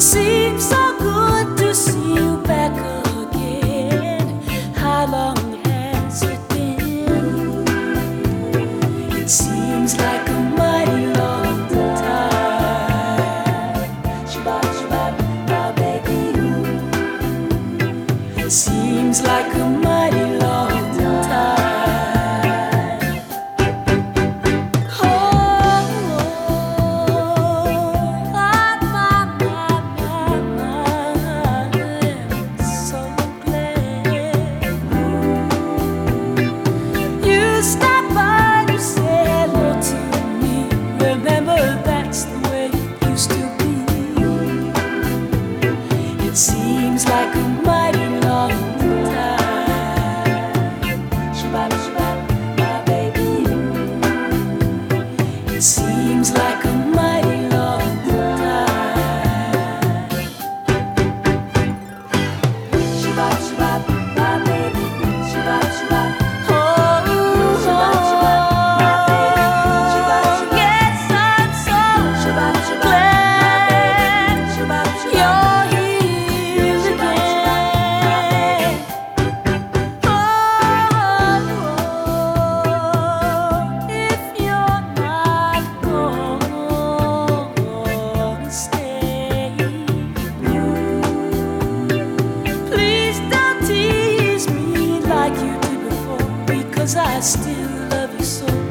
seems so Cause I still love you so.